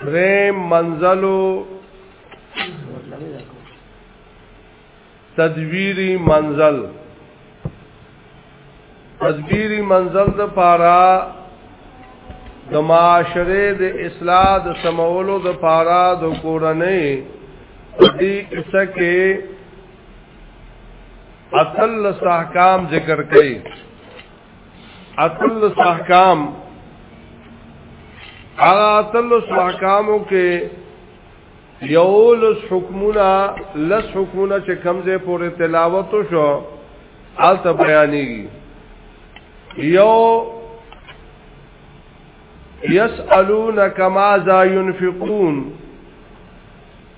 درې منزلو تدویری منزل تدبیری منزل د پارا د معاشره د اصلاح د سمولو د پارا د کورنۍ دې کیسه کې اصل احکام ذکر کړي اتل احکام هغه اتل احکامو کې یو لس حکمونه لس حکمونه چې کمزه پورې تلاوت شو آلته بیانېږي یو یسالون کما ذا ينفقون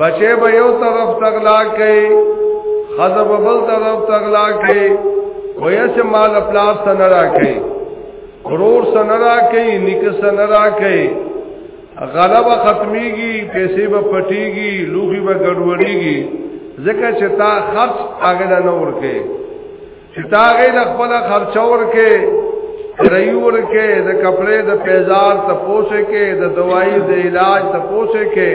بچه به یو طرف تغلا کوي خزه به بل طرف تغلا کوي ویا چې مال پلاس ته نه راکې ورور سره نه راکې نیک سره نه راکې غلبه ختميږي پیسې به پټيږي لوخي به ګډوډيږي ځکه چې تا خرج هغه نه ورکې چې تاغې د خپل خرچه ورکې رئی ورکې د کپڑے د پیزار ته پوسه کې د دوايي د علاج ته پوسه کې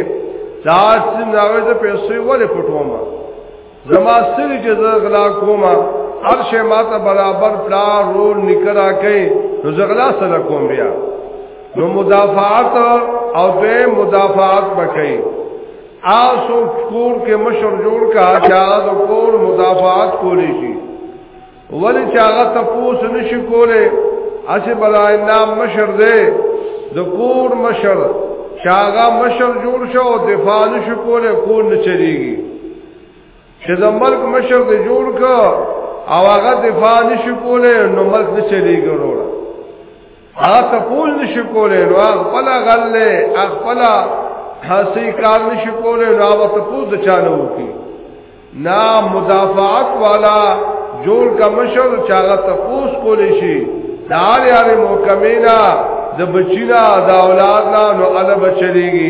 دا څنګه راوې د پیسې ولې پټوم زما سری چې زه غلا کوم هر شی ماته برابر پلا رول نکرا کوي نو زه غلا سره کوم بیا نو مدافعات او دوی مدافعات بکئی آسو کور کې مشر جوړ کا چاغه د کور مدافعات کولی شي ولی چاغه تپوس نشي کوله اسی بلا نام مشر دی د کور مشر چاغه مشر جوړ شو دفاع نشي کوله کور نه چریږي چې د ملک مشر دی جوړ کا او هغه دفاع نشي کوله نو ملک نه چریږي وروړه هغه ته پول نشي کولای نو خپل غلې خپل حسي کار نشي کولای نو هغه ته پوز چانه وکي نا مدافعات والا جوړ کا مشر چاغه ته پوز کولې شي دار یار محکمینا د بچینا د اولاد نه نو ال بچلېږي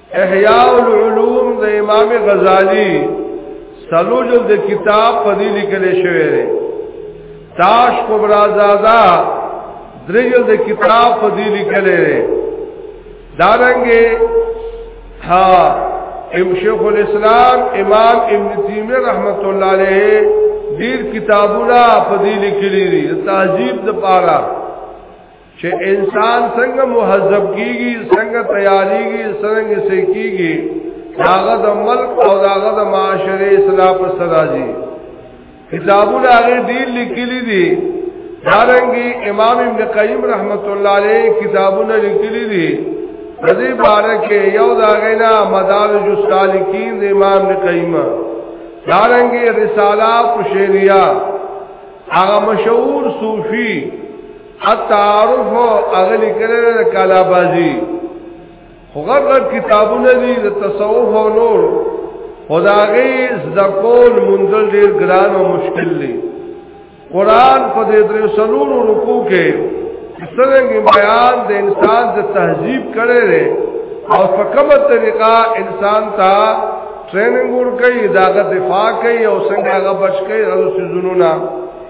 احیاء العلوم د امام غزالی سلو جلد کتاب په دې لیکل شوی دی تاش کبرا زادا درې جلد کتاب په دې لیکل دی دارنګه ها ام شیخ الاسلام امام ابن تیمیه رحمت الله علیه ډیر کتابونه په دې لیکلي دي تهذیب د پاره چې انسان څنګه مهذب کیږي څنګه تیاریږي څنګه سکیږي داغه د ملک او داغه د معاشره اصلاح پر سراجي کتابونه هغه ډیر لیکلي دي دارنګي امام ابن قیم رحمت الله علیه کتابونه لیکلي دي رضی بارک یو داغه نه مدارج السالکین د امام ابن قیم دارنګي رساله پشیریا هغه مشهور صوفي التعارف اغلی کړه کالا بازی خو غټ غټ کتابونه دي د تصوف او نور خداغي زکول منزل ډیر ګران او مشکل دي قران په دې درې سلوونو رکو کې څنګه بیان د انسان د تهذیب کړي لري او په کومه طریقه انسان ته ټریننګ ور کوي داغه دفاع کوي او څنګه هغه بچ کوي هغه سيزونو نه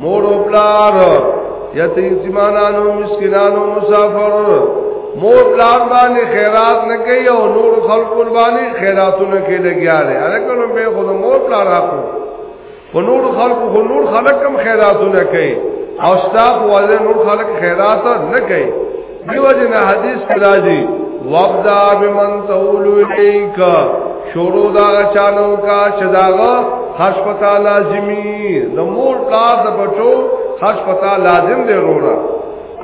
مور او پلار یتیمانانو مسکینانو مسافر مور پلان باندې خیرات نه کوي او نور خلق باندې خیراتونه کې لګیا دي الکه به خود مور پلان راکو خو نور خلق خو نور خلق کم خیراتونه کوي او ستاپ والے نور خلق خیرات نه کوي دیو جن حدیث کی راضی وابدا بمن تولو الیک شروع دا اچانو کا چداغا خرش پتا لازمی د مور کار د بچو خرش پتا لازم دی رونا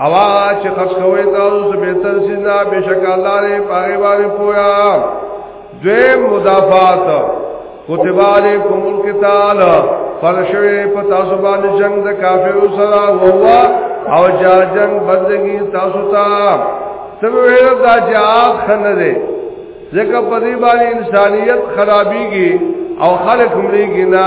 اوا چې خرش کوي تاسو به تر سینا بشک الله لري پاره باندې پویا دویم مدافعات کتب علیکم القتال فرشوی په تاسو باندې جنگ د کافرو سره ووا او جا جنگ بندگی تاسو ته تب ویل دا جهاد خنه دی ځکه په دې باندې انسانيت خرابيږي او خلک مړيږي نه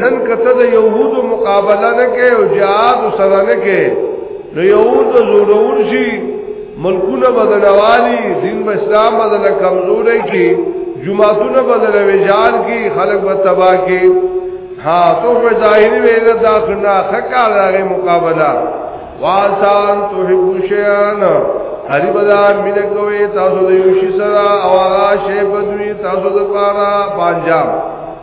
نن کته د يهودو مقابله نه کوي او جهاد سره نه کوي نو يهود زورور شي ملکونه بدلوالي دین په اسلام بدل کمزوري کی جمعهونه بدل ویجار کی خلق به تبا کی ها تو په ظاهري ویل دا څنګه خکا راغی مقابله واسان تحب شیان هری بدا مینه کوي تاسو د یوشي سره او هغه شی بدوي تاسو د پاره پنجاب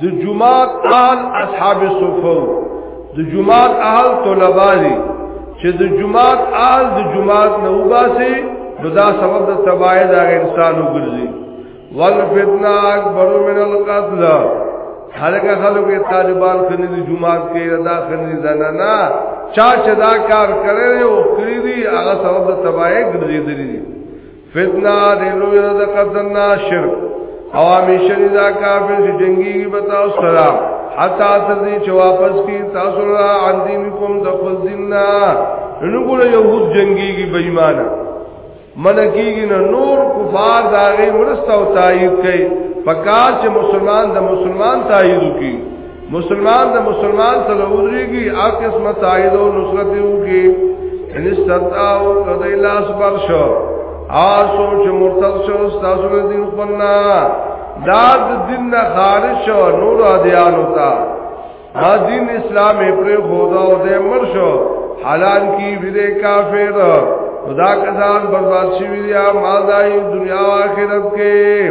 د جماعت آل اصحاب صفو د جماعت آل طلبا دي چې د جماعت آل د جماعت نه وباسي نو دا سبب د تباہی د انسان وګرځي والفتنه اکبر من القتل هرګه خلکو کې طالبان خني د جماعت کې ادا خني زنه نه چا چې دا کار کړی او کړی دی هغه سبب د تباہی ګرځي دی فتنه دې لوی د قدنا شرک او همیشه دې دا کافر چې جنگي بتا او سلام حتا تر دې چې واپس کی تاسو را عن دینکم د خپل دیننا نو ګول يهود جنگي کی بېمانه منکیږي نه نور کفار داغه مرسته او تایید کوي پکار چې مسلمان د مسلمان تایید کوي مسلمان د مسلمان سره ودرېږي او قسمت تایید او نصرت یې وکړي ان استطاعو کدی لاس بر شو آسو چې مرتد شو تاسو له دین خپلنا دا د دین نه خارج شو نور ادیان ہوتا دا دین اسلام پر خدا او دې مر شو حلال کی ویده کافر خدا کسان برباد شي ویده مال دای دنیا او آخرت کې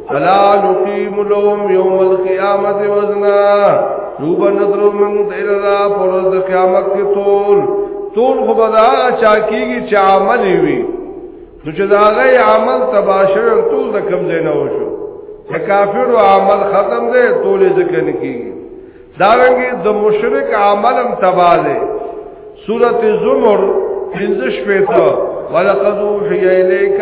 فلا نقیم لهم یوم القیامت وزنا روبا نظر من دیر را پرد قیامت کی طول طول خو بدا چاکی گی چا عملی وی نو چې دا غي عمل تباشر ټول د کم ځای نه وشو د کافر عمل ختم دی ټول ذکر نه کیږي دا رنګي د مشرک عمل هم تباہ دی سورته زمر 15 ولقد اوحي اليك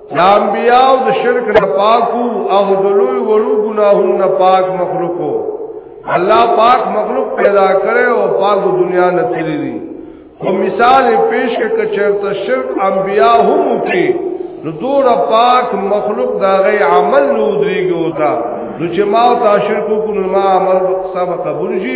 دا انبیاء د شرک نه پاکو او د لوی وړو ګناهونو نه پاک مخلوقو الله پاک مخلوق پیدا کړي او پاک د دنیا نه تللی دي او مثال پیش کې کچرته شرک انبیاء هم کې نو دور پاک مخلوق دا غي عمل نو دريږي وتا نو چې ما او تاشر کو کو ما عمل سبا قبول شي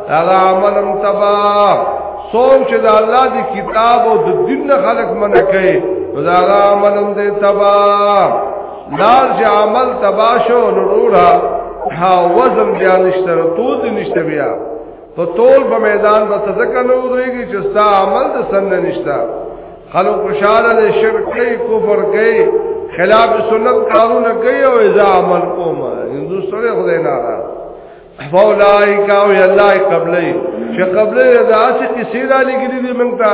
هغه عملم تبا سوم چې د الله دی کتاب او د دین خلق منع کوي دا هغه عملم دی تبا لار چې عمل تبا شو نورا ها وزن بیا نشته توز نشته بیا په تول په میدان به تذکر نه ودرېږي چې ستا عمل د سند نشته خلق خوشاله دي شرک کوي کفر کوي خلاف سنت کارونه کوي او اذا عمل کوم هندو سره خدای نه فاولائک او الله قبلې چې قبلې داسې کیسې را لګلې دي موږ ته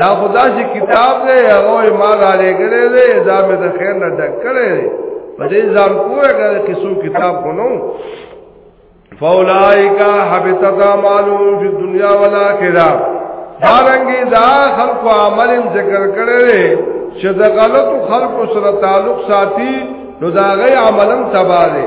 دا خدا چې کتاب دی هغه ما را لګلې دی دا مې د خیر نه ډک کړې په دې ځان کوه کړې کیسو کتاب خونو فاولائک حبطت اعمالهم فی الدنیا والآخرہ دارنګي دا خلق عمل ذکر کړي چې د غلط خلق سره تعلق ساتي نو دا غي عملم تباره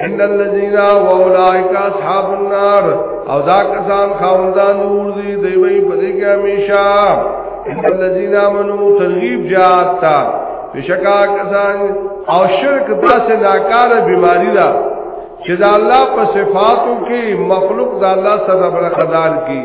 ان الذين واولئك اصحاب النار او دا کسان خاوندان نور دي دی وی په دې کې همیشه ان الذين امنوا ترغيب جات تا بشکا کسان او شرک داسې ناکاره بیماری ده چې دا الله په صفاتو کې مخلوق دا الله سره برخدار کی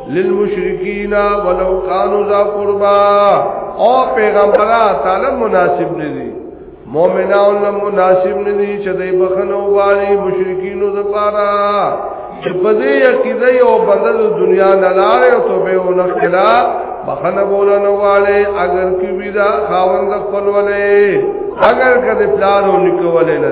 للمشرکین ولو کانوا ذا قربا او پیغمبره تعالی مناسب ندی مؤمنان له مناسب ندی چې دای بخنه وغالي مشرکینو زپارا چې په دې عقیده یو بدل دنیا نه لاره او توبه او نخلا بخنه بولنه والے اگر کی ویدا خاوند خپل ولې اگر کده پلان او نکولې نه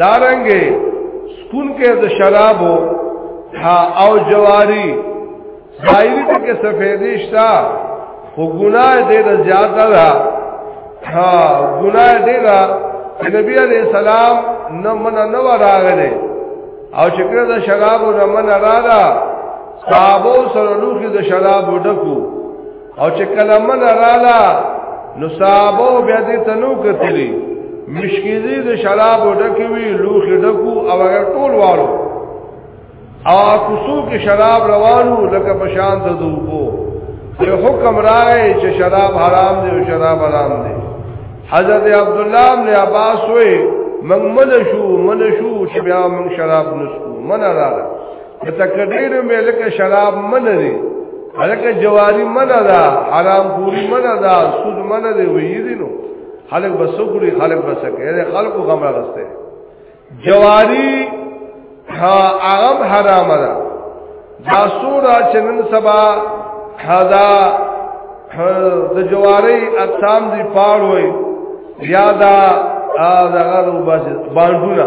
دارنګه سکون کې د شرابو ها او جواری ظاهری ته کې سفیدې شتا خو ګناه دې د زیاته ده ها ګناه دې ده نبی علیہ السلام نه من نه وراغله او چې کړه د شرابو نه من راغله صحابو سره لوخي د شرابو ډکو او چې کله من رالا نو صحابه بیا دې تنو کتلی مشکیزی د شراب ډکی وی لوخ ډکو او هغه ټول والو او کوسو کې شراب روانو لکه پشان ته دوبو یو حکم راغی چې شراب حرام دی او شراب حرام دی حضرت عبد الله بن عباس وې من من شو من شو چې بیا من شراب نسکو من راغی د تکډیر مې لکه شراب من لري هلکه جواری من ده حرام پوری من ده سود من ده وی دي نو خلق بسګوري خلق بسکه خلق غم راغسته جواری ها عام حرام ده دا سورا چنن سبا حدا د جواری اقسام دی پاړ وای یا دا دغه باندونه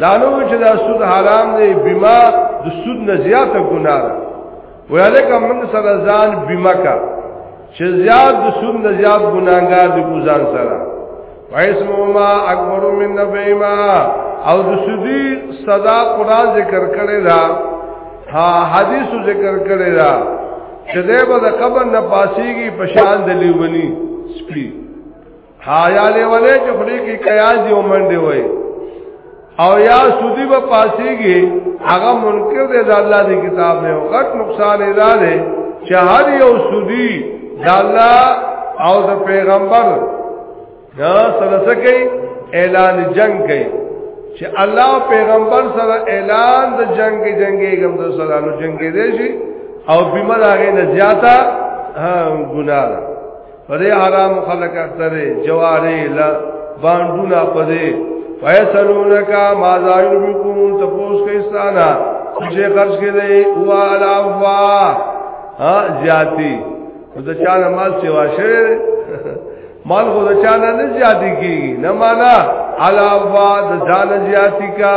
دا نو چې دا سود حرام دی بیمه د سود نه زیاته ګناه ده ویاله کوم موږ سره ځان بیمه کا چې زیات د سود نه زیات ګناګار دی ګوزان سره وایسم ما اکبر من نبیما او د سودی صدا قران ذکر کړي دا ها حدیث ذکر کړي دا چې دې به د قبر نه پاسيږي پشان د لیونی سپی ها یا له ولې چې خلی کې قیاضی ومنډي وای او یا سودی به پاسيږي هغه منکر دی د الله دی کتاب نه او غټ نقصان یې ده چې هر یو سودی د الله او د پیغمبر دا سره سکی اعلان جنگ کوي چې الله پیغمبر سره اعلان د جنگ کې جنگي کوم د سره نو جنگي دی شي او بیمه هغه نه زیاته ګناه پدې حرام خلق اکثره جواره لا باندونه پدې فیصلونک ما زایل بكون تپوس کیستانا چې خرج کړي او علا وا ها زیاتی د چانه مال سیوا شوی مال خو د چانه نه زیاتی کیږي نه معنا علا وا د ځان زیاتی کا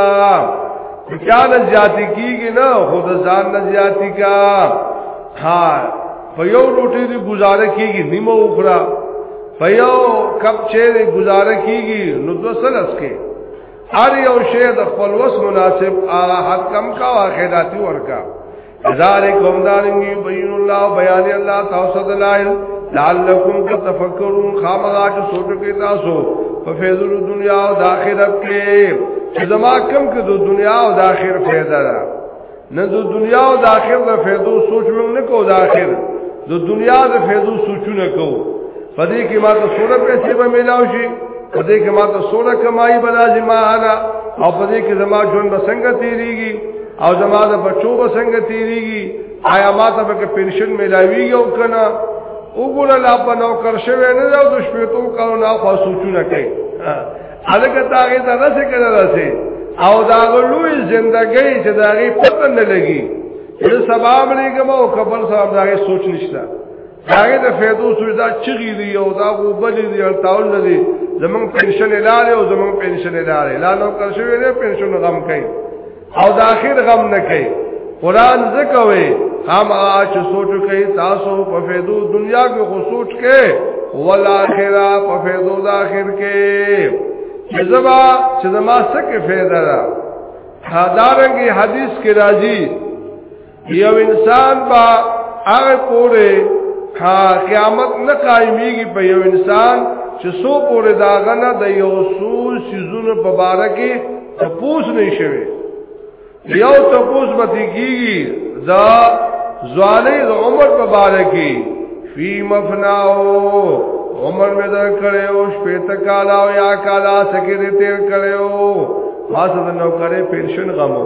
چانه زیاتی کیږي نه خو د ځان نه زیاتی کا ها په یو روټي دی گزاره کیږي نیمه وخوره په یو کپ چای دی گزاره کیږي نو دو سلس کې هر یو شی د خپل وس مناسب هغه حد کم کا واخیراتی ورکا ذالکم دارنګي بین الله بیان الله تاسو دلایل لعلکم تتفکرون خامغا چې سوچ کې تاسو په فیضل دنیا او د آخرت کې چې زما کم کې د دنیا او د آخرت فائدہ ده نه د دنیا او د آخر د فیدو سوچ موږ نه کو د آخر د دنیا د فیدو سوچونه کو پدې کې ما ته سوره پیسې به ملاو شي پدې کې ما ته سوره کمایي به لازم اعلی او پدې کې زما ژوند به څنګه تیریږي او زما د بچو به څنګه تیریږي آیا ما ته به پنشن ملاويږي او کنه وګوره لا په نو کر شوی نه دا د شپې تو کارو نه خو سوچونه کوي الګ داغه ته رسې کړه رسې او دا غلوې ژوندۍ چې داغه پته نه لګي یو سبب نه کوم او خبر صاحب داغه سوچ نشته داغه د فیدو سوچ دا چغي دی او دا غوبل دی او تاول نه دی زمون پنشن لاله او زمون پنشن لاله لاله کر شوې نه پنشن غم کوي او د اخر غم نه کوي قران زکوي هم اچ سوچ کوي تاسو په فیدو دنیا کې خو سوچ کې ولآخرہ په فیدو د اخر کې چې زما چې زما څه کې فایده ده حدارنګي حدیث کې راځي یو انسان با هغه پوره قیامت نه قائمیږي په یو انسان چې سو پوره داغه نه د یو سو سيزونو په باره کې تپوس نه شوي یو تپوس متي کیږي دا زوالي د عمر په باره کې فی مفناو عمر می در کړي او شپې ته کالا او یا کالا سکه دې تیر کړي او ما څه نو کړي پنشن غمو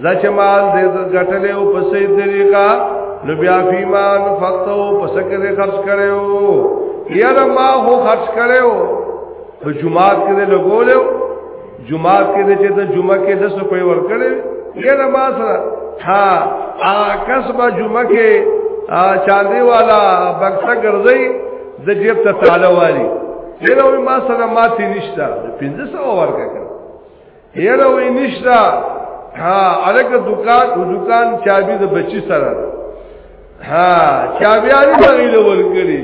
زچ مال دې ګټلې او په سي طریقه نو بیا فیما انفقتو په سکه خرج کړو یار ما هو خرج کړو په جمعات کې دې لګولې جمعات کې دې چې د جمعه کې د سو په ور کړې یار ما سره ها ا کسبه جمعه کې چاندي والا بکسه ګرځي د جیب ته تعالی والی یره ما سره ماتې نشته 1500 ورکړه یره وې نشتا ها الګه دکان او دکان چابي د بچی سره ها چابي علي بغیله ورګري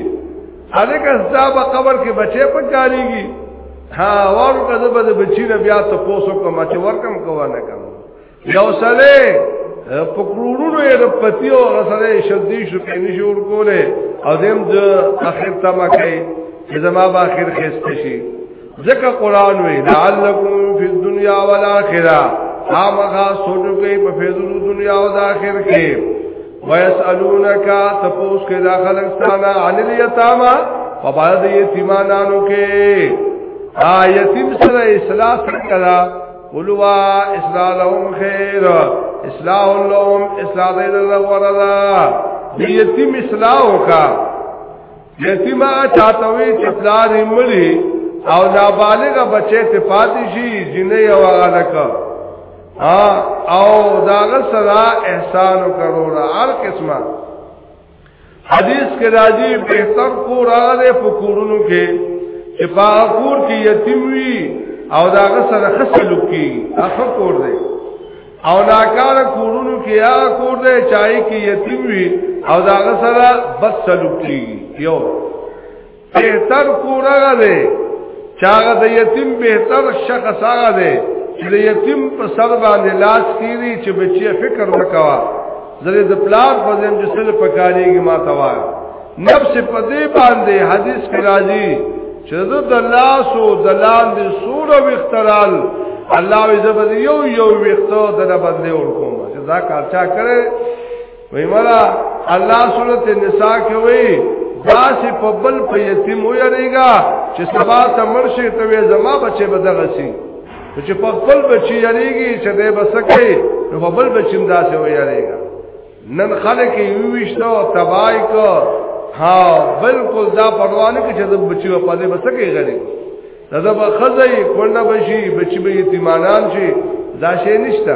الګه صاحب قبر کې بچي پکاريږي ها ورو کده به بچی نه بیا ته پوسو کوم چې ورکم کوه نه کوم یو سره په کروڑونو یې د پتی او غسره شدي شو په نشور کوله او دیم د اخر تما کوي چې زما به اخر خسته شي ذکر قرآن وی لعلکم فی الدنیا والآخرہ خامخا سوچو کې په فیضو دنیا او د آخر کې ويسالونک تپوس کې داخل استانا عن الیتاما په باندې یتیمانانو کې آ یتیم سره اصلاح څنګه قلوا اصلاح لهم خیر اصلاح لهم اصلاح دې له وردا یتیم اصلاح وکړه یتیما چاتوی چې پلار یې مړی او نابالغ بچی ته پاتې شي جنې او غلک او داغه سره احسان وکړو هر قسمه حدیث کې راځي بهتر کور هغه په کورونو کې چې په کور کې یتیم وي او داغه سره خسلو کې اخر کور دی او ناکار کورونو کې هغه کور دی چای کې یتیم وي او دا غسره بد سلوک کیږي یو بهتر کور هغه دی چې هغه د یتیم بهتر شخص هغه دی چې د یتیم په سر باندې لاس کیږي چې بچي فکر وکوا زره د پلار په ځم چې سره پکاريږي ما توا نفس په دې باندې حدیث کې راځي چې د دلاس او دلان دې سور او اخترال الله وي زبر یو یو وختو دنه باندې ورکوم چې دا کار چا کړي وای مرا الله سورته نساء کې وای داسې په بل په یتیم ویریږي چې سبا ته مرشي ته زما بچي بدغسي چې په خپل بچی یریږي چې دې بسکه نو په خپل بچیم داسې و یریږي نن خلک یو وشته او تبای کو ها بالکل دا پروانه کې چې بچی په دې بسکه غلي دا به خزې کونډه بشي بچی به یتیمانان شي دا شی نشته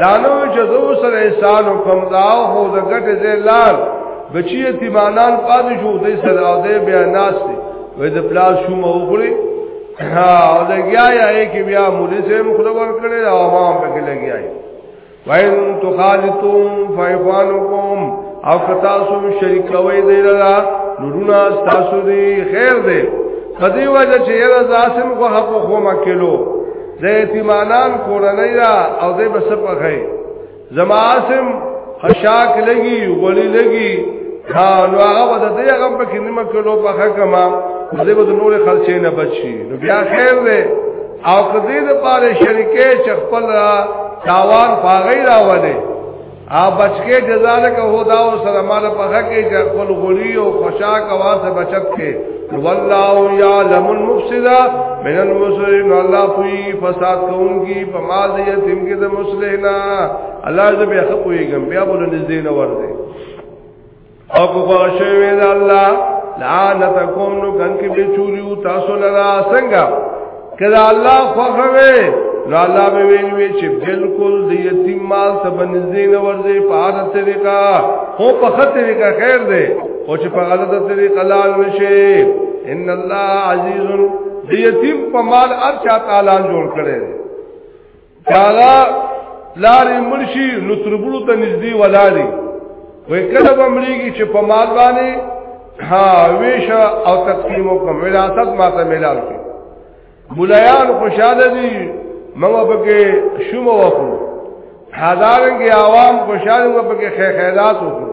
دانو چې زو سره احسان کوم دا هو د ګټه دې لار بچی تیمانان پاتې شو دې سره او دې بیا ناس دې وې د پلاس شو مو وګړي ها او دا بیا یې کې بیا مولي سه مخلو ور کړې او ما په کې لګیاي وین تخالتم فیفانکم او کتاسو شریکوي دې لرا نورونه تاسو دې خیر دې کدی وجه چې یلا زاسم کو حق خو مکلو د یتیمانان کورنۍ را او د بس په غي زما عاصم خشاک لګي ولی لګي ها نو هغه ود دې هغه په کې نیمه کلو په حکما دې ود نور خرچې نه بچي نو بیا خیر دی او کدی د پاره شریکې چخپل تاوان پاغی راولې او بچکه جزاله که هدا او سره مال په حق کې چې خپل غړي او خوشاک او سره بچت کې والله يعلم المفسد من المسلم الله کوي فساد کوونکی په مال یتیم کې د مسلمانا الله دې به خپويږم بیا بول نږدې نه ورده او کو غوښه وی د الله لعنتکم نو کن کې به چولیو تاسو لرا څنګه کله الله خوخوي نو الله به ویلوي چې بالکل د یتیم مال ته بنځدې نه ورځي په عادت طریقہ هو په خط طریقہ خیر دی او چې په غلطه طریقه لال نشي ان الله عزیز د یتیم په مال ارچا تعالی جوړ کړي هغه لارې مرشي نو تربلو ته نږدې ولاري وې کله بمړيږي چې په مال باندې ها ویشا او تقسیم کوم وراثت ماته ملال کې مولایان خوشاله دي مونږ پکې شوم وکړو هزارنګ عوام خوشاله وکړو پکې خیرات وکړو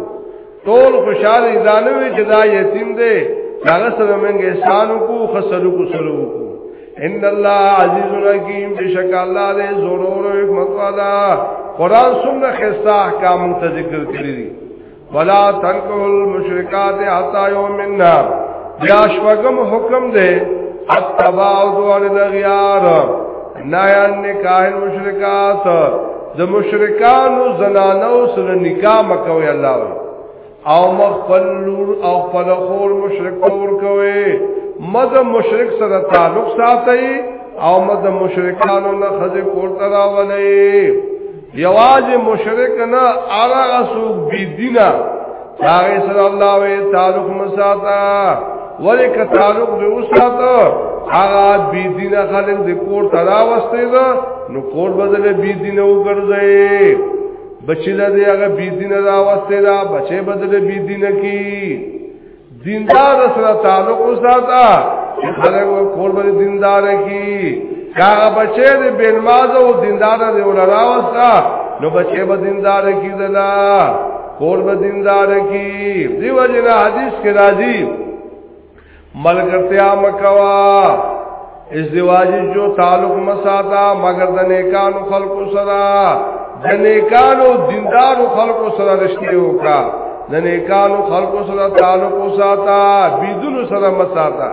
ټول خوشاله ځانو چې دا یتیم دی هغه سره موږ احسان کو خسلو کو سلو کو ان الله عزیز الحکیم بشک الله دې زور او حکمت والا قران څومره خسته احکام ته ذکر کړی دي ولا تنکل مشرکات حتا یومنا بیا شوګم حکم دې اتباع دوار دغیار نایان نکاح مشرکات د مشرکانو زنانو سره نکاح مکوي الله وي او مخفل لور او خپل خور مشرک تور کوي مد مشرک سره تعلق ساتي او مد مشرکانو نه خځه کور ترا ولي یواز مشرک نه ارغه سو بی دینه هغه صلی الله علیه تعلق مساتا ولی که تعلق دی وساته هغه بی دین خلک د کور ترا وسته ده نو کور بدل بی دین وګرځي بچی له دی هغه بی دین را وسته ده بچي بدل بی دین کی دیندار سره تعلق وساته خلک کور بدل دیندار کی کاغه بچی د بن مازو دیندار دی ولرا وسته نو بچي بدل دیندار کی دلا کور به دیندار کی دیو جن حدیث کې راځي ملګرتیا مکوا ازدواج جو تعلق مساتا مگر د نیکانو خلق سره د نیکانو دیندارو خلق سره رشتہ وکا د نیکانو خلق سره تعلق وساتا بيدل سره مساتا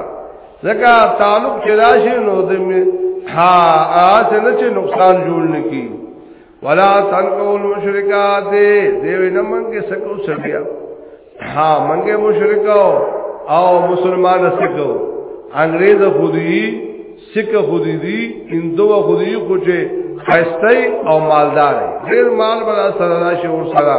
ځکه تعلق چې راشي نو د ها آس نه چې نقصان جوړ نکي ولا تنقول مشرکات دیو نه منګه سکو سړیا ها منګه مشرکاو او مسلمان سکو انګريز خودي سکه خودي دي هندو خودي کوچه خستای او مالدار ډیر مال بلا سره راشي ور سره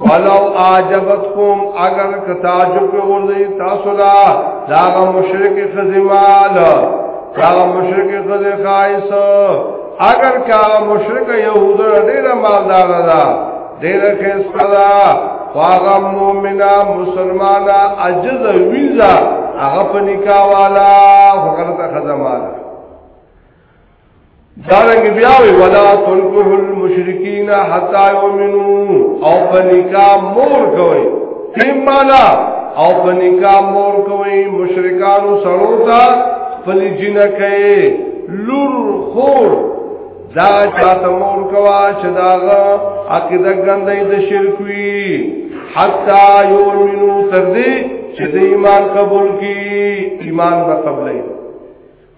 ولو اعجبتكم اگر کتاجب کې ورځي تاسو لا دا مشرک خزمال دا مشرک خزه خایس اگر کا مشرک يهود ډېر مالدار دا ډېر خسته دا واغه مؤمنا مسلمانا عجز ویزا هغه په نکاح والا هغه ته خزمال دارنګ بیا وی ولا تنکه المشرکین حتا یؤمنو او پنیکا مور کوي ایمانا او پنیکا مور کوي مشرکانو سره تا خپل جنکه لور خور دا چاته مور کوا چې داغه عقیده ګندې د شرک وی حتا یؤمنو تر دې چې د ایمان قبول کی ایمان به قبلې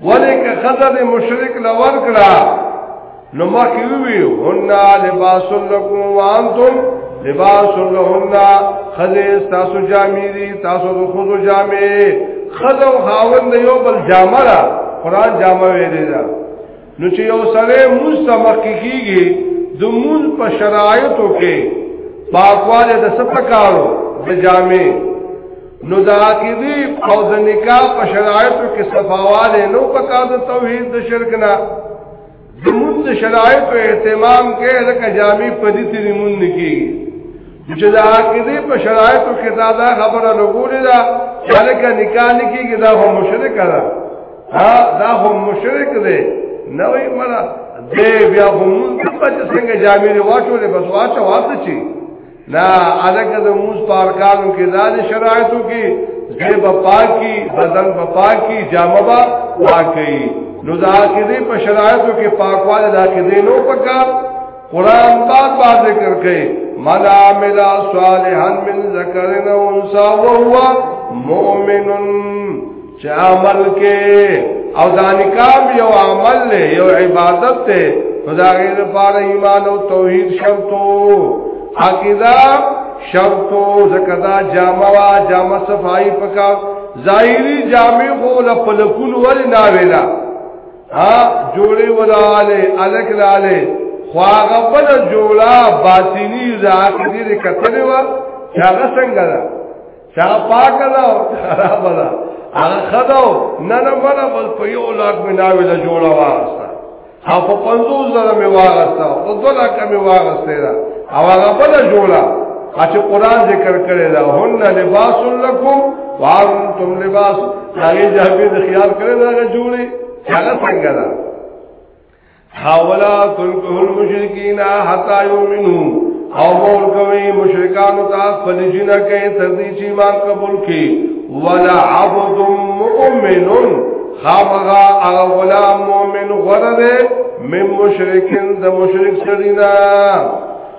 ولی که خزر مشرک لور کرا نو مخی وی هننا لباس لکم وانتم لباس لهننا خزر تاسو جامعی دی تاسو دو خودو جامعی خزر و خاون دا یو بل جامع را قرآن جامع ویلی دا نو چې یو سره موز تمقی کیگی دو موز پا شرائطو که پاکواله د سپکارو د جامع نو دا عقیدی او د نکاح په شرایطو کې صفاواله نو په کار د توحید د شرک نه زمون د شرایطو اهتمام کې لکه جامع پدی تیری مون نکی چې دا عقیدی په شرایطو کې دا, دا خبره لګولې ده چې لکه نکاح نکیږي دا هم مشرک ده ها دا هم مشرک دی نه وي مړه دې بیا هم په څنګه جامع واچولې بس واچو واڅ چی لا الګ د موس پارکانو کې دال شرایطو کې زیب پاکي بدن په پاکي جامه با پاکي نو دا کې دې په شرایطو کې پاکواله دا کې دې نو پکا قران پاک با ذکر کوي من عمل صالحا من ذکر او انثى وهو مؤمن چې عمل کې او دا نکام یو عمل له یو عبادت ته خدا غیر پاره ایمان او توحید شرطو عقیده شرطو زکدا جامع وا جامع صفائی پکا ظاهری جامع خو لپلکون ول نه ویلا ها جوړي ولاله الک لاله خواغه بل جوړا باطینی زاکدی کتلی و هغه څنګه ده چا پاک دا خراب دا هغه خداو نه نه مړه بل په یو لاک می ناوی له جوړه واسطه او په 50 زره می واغسته او دوه لاک می واغسته دا او هغه بل جوړه چې قران ذکر کړي دا هن لباس لکم وانتم لباس هغه جهبي خیال کړي دا جوړي هغه څنګه ده حاولا تنکه المشرکین حتا یؤمنو او مول کوي مشرکان ته خپل جنا کوي تر دې چې ایمان قبول کړي ولا عبد مؤمن خامغا او غلام مؤمن غره من مشرکین د مشرک سړینا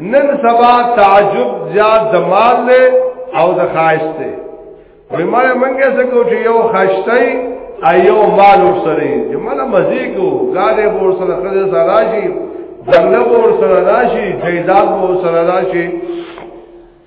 نن سبا تعجب زیاد د مال دی او د خواهش دی وای ما منګه سکو چې یو خشتای ایو مال ورسره چې مله مزي کو غاده ور سره خزه سره راشي دنه ور سره راشي جیداد ور سره راشي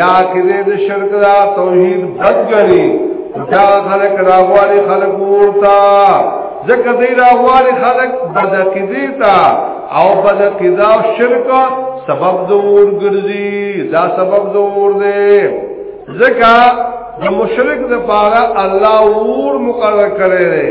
یا کله د شرک دا توحید بد غني دا خلک راغوالي خلک ورتا ځکه دی راغوالي خلک بد کیدی تا او بد کیدا او شرک سبب د اور ګرځي دا سبب د اور دی ځکه د مشرک د پاره الله اور مقرر کړی دی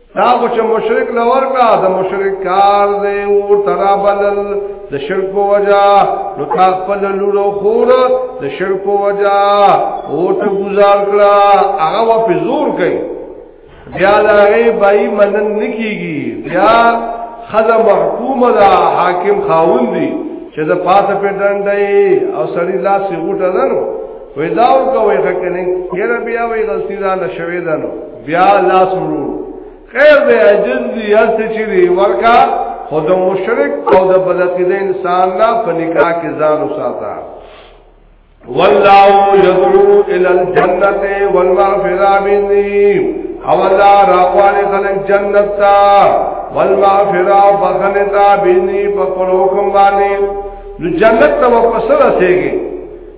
دا خو چې مشرک لور کا د مشرک کار دی او ترابل د شرک وجا نو تا خپل لورو خور د شرک وجا او ته گزار کړه هغه په زور کوي بیا لغه بای منن نکیږي بیا خزه محکومه دا حاکم خاون دی چې د پاسه په ډنډای او سړی لاس یې غوټه دنو وې داو کوي خکنه کله بیا وې غلطی دا نشوي دنو بیا لاس ورو خیر دی عجز دی هر څه چې دی ورکا خو د مشرک او د بلقید انسان نه په نکاح کې ځان وساته والله يدعو الى الجنه والمغفره مني او الله راوانه خلق جنت تا والمغفره فخنتا بني په حکم باندې نو جنت ته په سره سیږي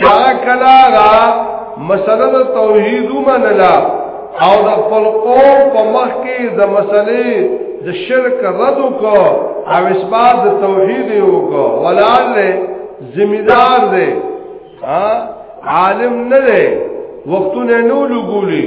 چا کلا غا مسله د توحید ومنلا او د خپل قوم په مخ کې د مسلې د شرک رد وکړو او اثبات د توحید وکړو ولال له ذمہ دار دی عالم نه دی وختونه نو لګولي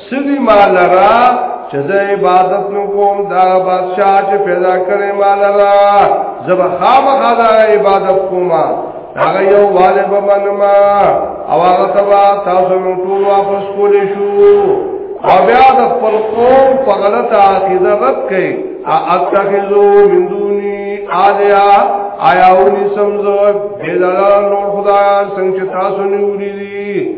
سوی ما لرا چې زه عبادت نو کوم دا بادشاہ چې پیدا کړې ما لرا زب خامخا دا عبادت کوم هغه یو والد به منما او هغه تبا تاسو نو ټول واپس کولې شو او بیا د خپل قوم په غلطه عقیده رد کړي اتخذو من دونی آلیا آیاونی سمزو بیدالا نور خدایان سنگ چه تاسو نیولی دی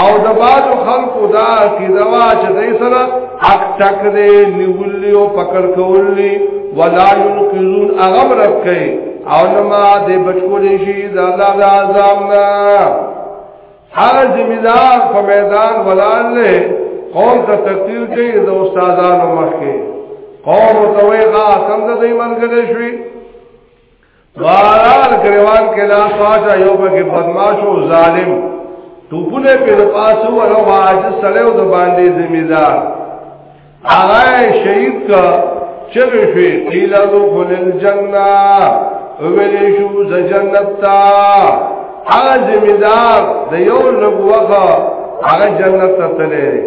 او د بعض خلکو دا عقیده وا چې دې سره حق ټک دې نیولې او پکړ کولې ولا ينقذون اغم رب کوي او نما دې بچولې شي د الله د عذاب نه هر ذمہ دار په میدان ولال له قوم ته تقدیر کوي د استادانو مخ کې قوم ته وایي غا سم د دې منګل شوی بارال گریوان کې لا پاټا یو پکې بدمعاش او ظالم ټوپونه په پاسو ورو واج سره او د باندې ذمہدار هغه شهید کا چغه شي قیل ذو خل الجنه ویلې شو ز جنت تا هغه ذمہدار د یو لګوخه هغه جنت ته تللی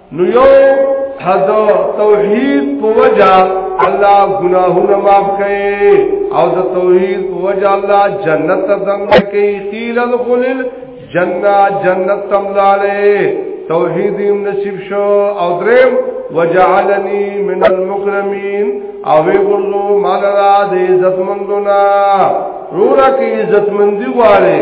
نو یو حد توحید په وجا الله گناهونه معاف کړي او د توحید په وجا الله جنت دنګ کوي قیل ادخل الجنه جنت تملاله توحید نصیب شو او دریم وجعلنی من المکرمین او وی ګورلو مال را دې عزت مندونه رورا کې عزت مندي غواړي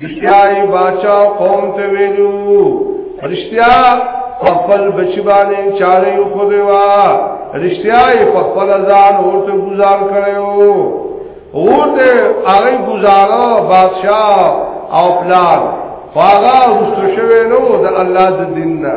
رشتیائی باچا قوم ته ویلو رشتیا خپل بچی باندې چاره یو خو دیوا رشتیائی خپل ځان ورته گزار کړو ورته هغه گزارا بادشاہ او پلان هغه رسو شوی نو د الله د دین نه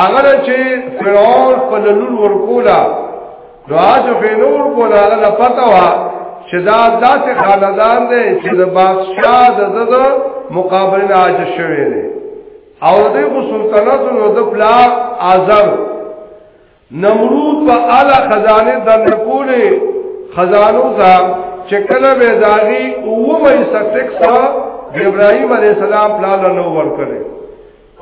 هغه چې فرعون په لور ورکولا نو اج په نور کولا هغه پتا وا چې دا داسې خاندان دی چې د بادشاہ د دغه مقابله نه اج شوی دی او د سلطنت نو د پلا اعظم نمرود په اعلی خزانه د نکولې خزانو ته چې کله به داغي او مې سټکسا ابراهيم عليه السلام پلا له نو ور کړی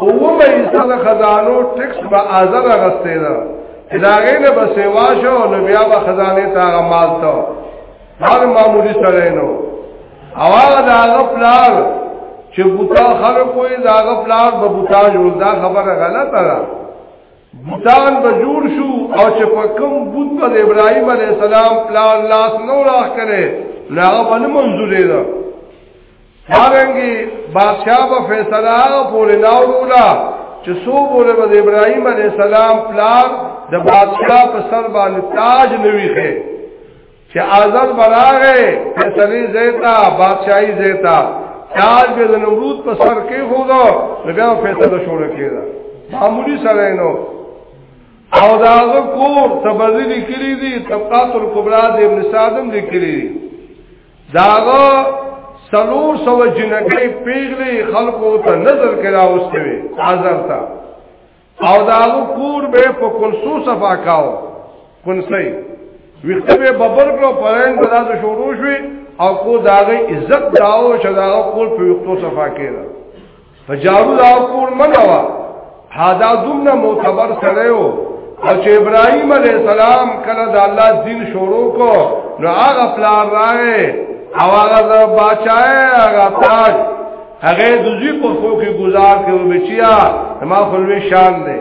اومه انسان خزانو ټیکس به آزاد غستې ده ادارې نه به سیوا شو نو بیا به خزانه ته مال ته هر معمولی سره نو او هغه د هغه پلار چې بوتا خلک وي د هغه پلار به بوتا جوړ دا خبره غلطه ده بوتان به جوړ شو او چې په کوم بوت پر ابراهيم عليه السلام پلار لاس نو راخ کړي هغه باندې منزورې ده دارنګي بادشاہ په فیصله پورې ناوړولا چې سو بوله د ابراهيم عليه السلام پلان د بادشاہ په سر باندې تاج نويخه چې ازل براغه فیصله زیتا بادشاہي زیتا تاج به د نمرود په سر کې هوګو نو بیا فیصله شروع کړه معمولی سره نو او دا کور تبذلی کړی دي طبقات الکبرى د ابن سادم لیکلی دي داغه سلور سو جنګي پیغلي خلقو ته نظر کرا اوستوي حاضر تا او داغه کور به په کنسو صفا کاو کنسي وخته به ببر کړو پرند داسو شروع شوي او کو داغه عزت داو چې داغه کور په وختو صفا کړي په جارو دا کول منوا هادا دومره معتبر سره و او چې ابراهيم عليه السلام کله د الله دین شروع کو نو هغه پلان راغې او هغه بچای هغه تاج هغه د زی په خو کې گزار کړو بچیا ما خپلوي شان دی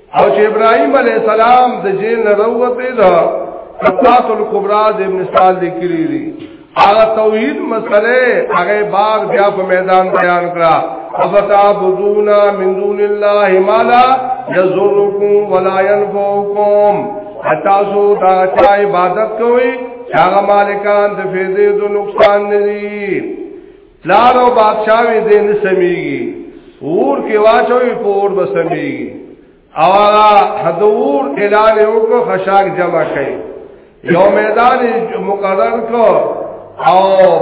او چې ابراهيم عليه السلام د جیل نه وروته دا صفات الکبرى د ابن سال لیکلي دي هغه توحید مسله هغه بار بیا په میدان بیان کړه افتعبدون من دون الله ما لا يضركم ولا ينفعكم حتا سو دا چا عبادت کوي هغه مالکان د فیضې د نقصان نه دي پلار او بادشاہوی دې نه سميږي اور کې واچوي په اور به سميږي او هغه حضور اعلان وکړو خشاک جمع کړي یو میدان مقرر کو او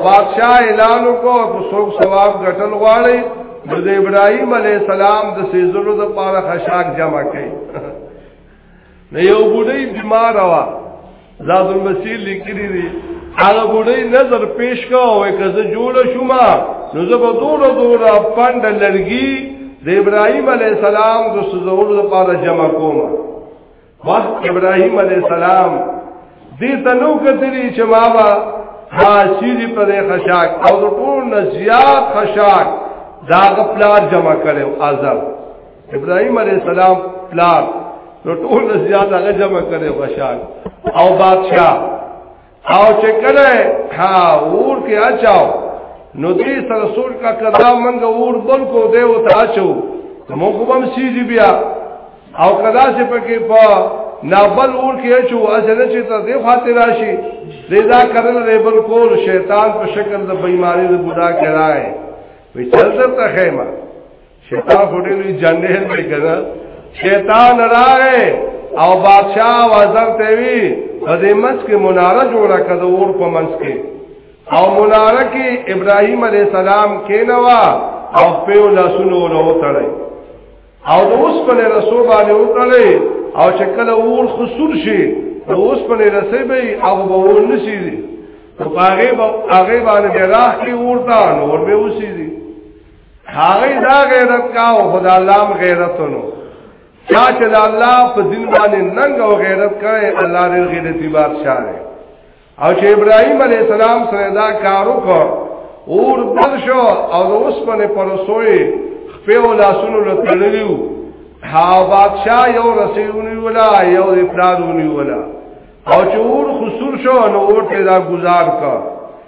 بادشاہ اعلان وکړو کو څوک ثواب ګټل غواړي د ابراهيم عليه السلام د سيزلو د پاره خشاک جمع کړي نه یو بډای بیمار وا زاد المسیح لیکلی دی هغه بډای نظر پیش کا او کزه جوړ شوما نو زه به دوره دوره پاند لرګي د ابراهيم عليه السلام د سوزولو لپاره جمع کوم واه ابراهيم عليه السلام دې تنو کتلی چې ما با حاصل پر خشاک او د ټول نزيات خشاک دا غپلار جمع کړو عذاب ابراهيم عليه السلام پلار نو ټول زیات هغه جمع کړي غشان او بادشاہ او چې کله ها اور کې اچاو نو دې سره سول کا کدا منګ اور بل کو دې او ته اچو مو کو بم سیږي بیا او کدا چې پکې په نابل اور کې اچو اجنه چې ته دې خاطر راشي رضا کړل دې بل کول شیطان په شکل د بېماری د بوډا کرای وی چل درته خیمه شیطان فوټلوی جنیل دی کنا شیطان راغه او بادشاہ وزر ته وی په دې منځ کې مناره جوړه کړه اور په منځ کې او مناره کې ابراهیم علی السلام کینوا او په لاسونو له وتړی او د اوس په رسول باندې وتړی او چې کله اور خسور شي د اوس په رسې به او به اور نشي په هغه به هغه باندې راخ کې ورته نور به وسی هغه دا غیرت کا او خدا الله غیرتونو چا چې د الله په دین باندې ننګ او غیرت کړي الله دې غیرتی بادشاہ دی او چې ابراهیم علی السلام سره دا کار وکړ اور بل شو او اوس باندې پرسوي خپل لاسونو لټړلیو ها بادشاہ یو رسیونی ولا یو افرادونی ولا او چې اور خسور شو نو اور ته دا گزار کړ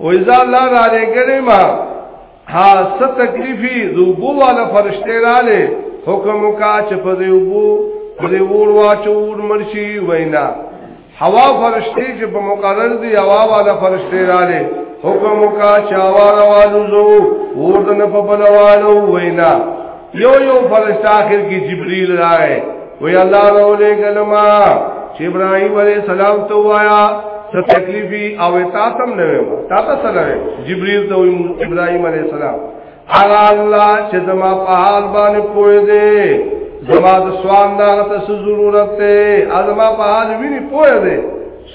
او اذا الله را لګلې ما ها ست تکلیفي ذوبو والا فرشته را لې حکم کا چې په دې وبو په دې ور واچو ور مرشي وینا هوا فرشته چې په مقرر دی هوا والا فرشته را لې حکم کا چاوار والو زو ور دن په بلوالو وینا یو یو فرشتہ آخر کی جبریل راغې وی الله رولې کلمہ چې ابراهيم عليه السلام ته وایا څه تکلیفي او تاسو نه وو تاسو سره جبريل ته ابراهيم عليه السلام اغه الله چې زما په حال باندې پوي دي زما د سوال نه ته ضرورت ته ازما په حال ویني پوي دي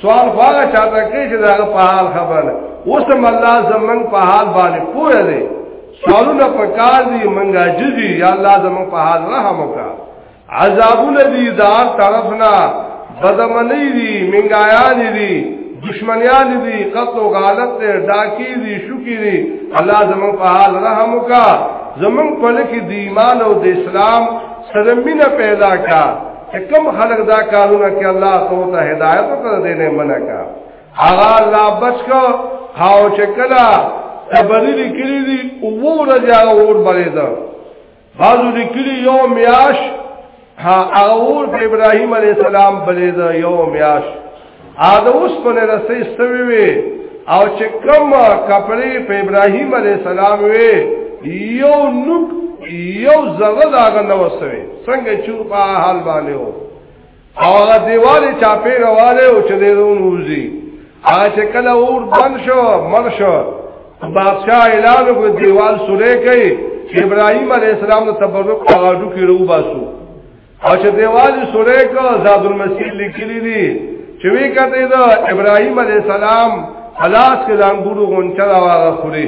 سوال فارا چاته کې چې دا په حال خبره اوس هم الله زمنګ په حال باندې پوي دي سوالونه پکار دي منګه جزي یا الله زمو په حال رحم وکا عذابونه دي دار طرفنا بدمنی دي منګایان دي دشمنیان دي قتل او غالت دي ډاکی دي شوکی دي الله زمو په حال رحم وکا زمون په لکه دی ایمان او د اسلام سره مینه پیدا کا کم خلق دا کارونه کې الله تو ته هدایت او کړ دې نه منکا هغه لا بچ کو هاو چې کلا تبری لیکلی دی او ورځه اور بلې ده بازو لیکلی یو میاش ها اور په ابراهیم علی السلام بلې ده یو میاش ا د اوس په رسې استوي وي او چې کوم کپړې په ابراهيم عليه السلام وي یو نوک یو زړه داغه نو وسوي څنګه چوپا حال باندې وو او هغه دیواله چاپی رواله او چې دېرون وزي هغه چې کله اور بند شو مر شو بادشاہ اعلان کو دیوال سره کوي ابراهيم عليه السلام د تبرک اواجو کې رو باسو او چې دیوال سره کو زاد المسیح لیکلی دي چې وی کته دا ابراهيم عليه السلام خلاص کې لنګورو غونچا راوغه خوري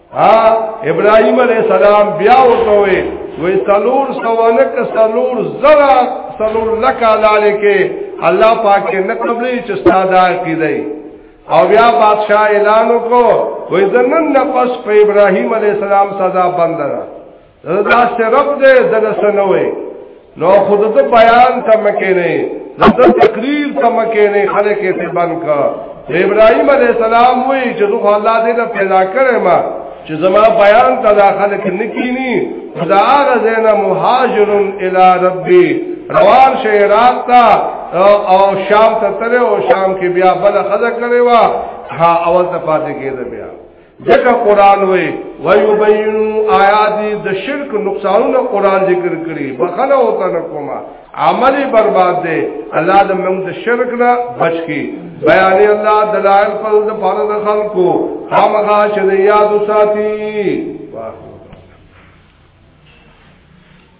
ها ابراهيم عليه السلام بیا وکوي وې تلور سوانه ک سلور زرا سلور لک علاله کې الله پاک کې نه قبلې چې ساده کې دی او بیا بادشاہ اعلان وکړو وې زنن نفس په ابراهيم عليه السلام سزا بند ده دا شرف دې دلته نه وي نو خود د بیان تمکه نه د تقریر تمکه نه خلک ته بند کا ابراهيم عليه السلام وی چې دوه الله دې نه پیدا کړې ما چې زما بیان ته داخله کې نکینی دا هغه زینا مهاجر الی ربي روان شي رات تا او شام ته تر او شام کې بیا بل خزه کړي وا ها اول ته پاتې کېده بیا دغه قران وی ويبين آیات د شرک نقصانونه قران ذکر کړي بخنه وته نه کومه عمل برباد دی الله د موږ د شرک نه بچ کی بیان الله دلائل پر د پاره د خلکو خامخا چې یاد ساتي